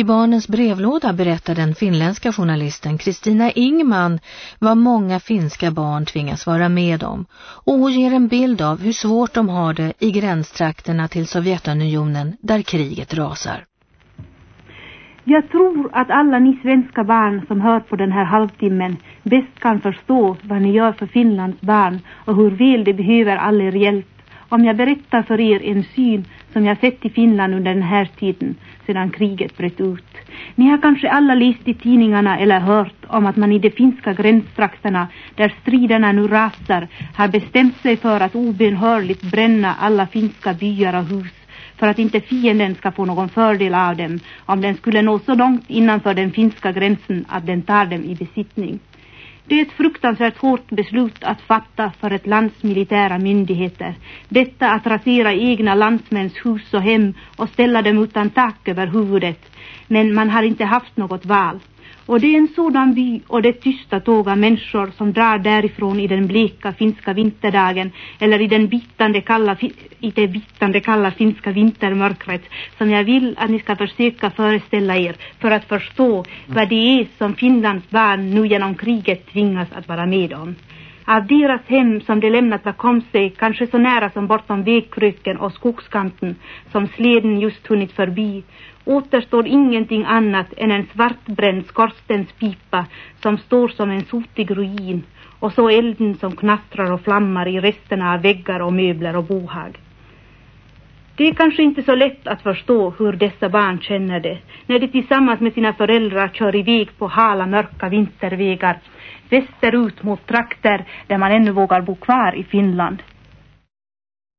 I barnens brevlåda berättar den finländska journalisten Kristina Ingman vad många finska barn tvingas vara med om och hon ger en bild av hur svårt de har det i gränstrakterna till Sovjetunionen där kriget rasar. Jag tror att alla ni svenska barn som hör på den här halvtimmen bäst kan förstå vad ni gör för Finlands barn och hur väl de behöver all er hjälp om jag berättar för er en syn som jag sett i Finland under den här tiden sedan kriget bröt ut. Ni har kanske alla läst i tidningarna eller hört om att man i de finska gränstrakterna där striderna nu rasar har bestämt sig för att obenhörligt bränna alla finska byar och hus för att inte fienden ska få någon fördel av dem om den skulle nå så långt innanför den finska gränsen att den tar dem i besittning. Det är ett fruktansvärt hårt beslut att fatta för ett lands militära myndigheter. Detta att rasera egna landsmäns hus och hem och ställa dem utan tak över huvudet. Men man har inte haft något val. Och det är en sådan by och det tysta tåg av människor som drar därifrån i den bleka finska vinterdagen eller i, den bitande kalla, i det bitande kalla finska vintermörkret som jag vill att ni ska försöka föreställa er för att förstå vad det är som Finlands barn nu genom kriget tvingas att vara med om. Av deras hem som de lämnat bakom sig, kanske så nära som bortom vägkröken och skogskanten som sleden just hunnit förbi, återstår ingenting annat än en svartbränd skorstenspipa som står som en sotig ruin och så elden som knastrar och flammar i resterna av väggar och möbler och bohag. Det är kanske inte så lätt att förstå hur dessa barn känner det när de tillsammans med sina föräldrar kör iväg på hala mörka vintervägar västerut mot trakter där man ännu vågar bo kvar i Finland.